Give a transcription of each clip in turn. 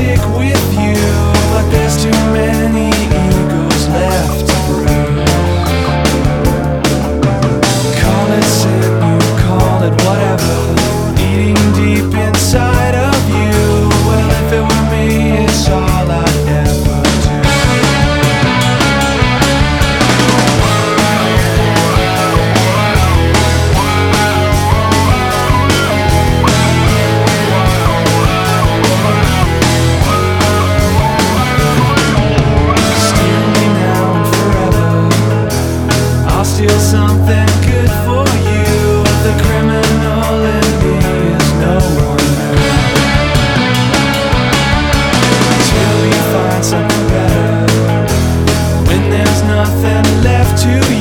stick with nothing left to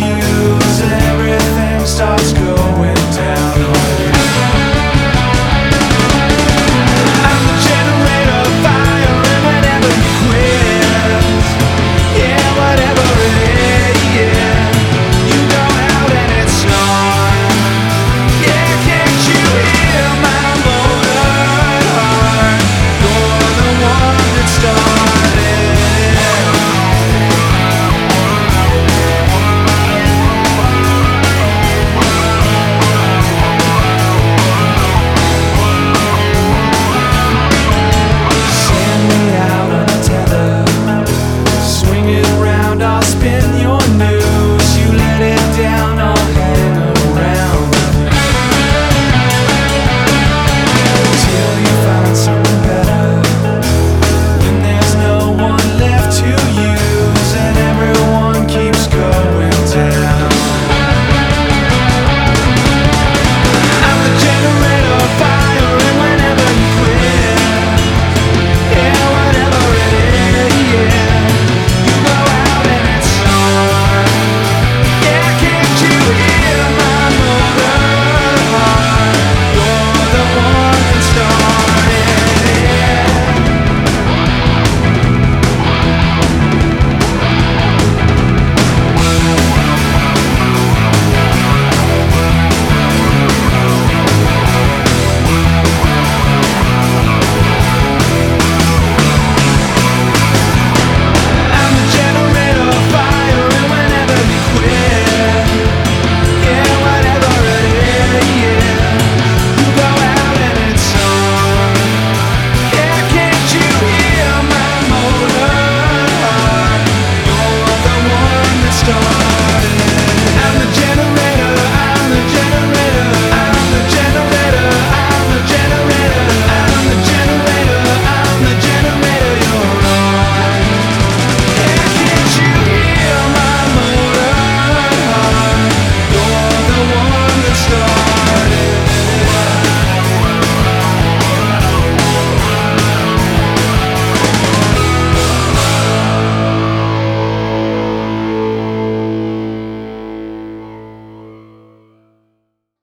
Don't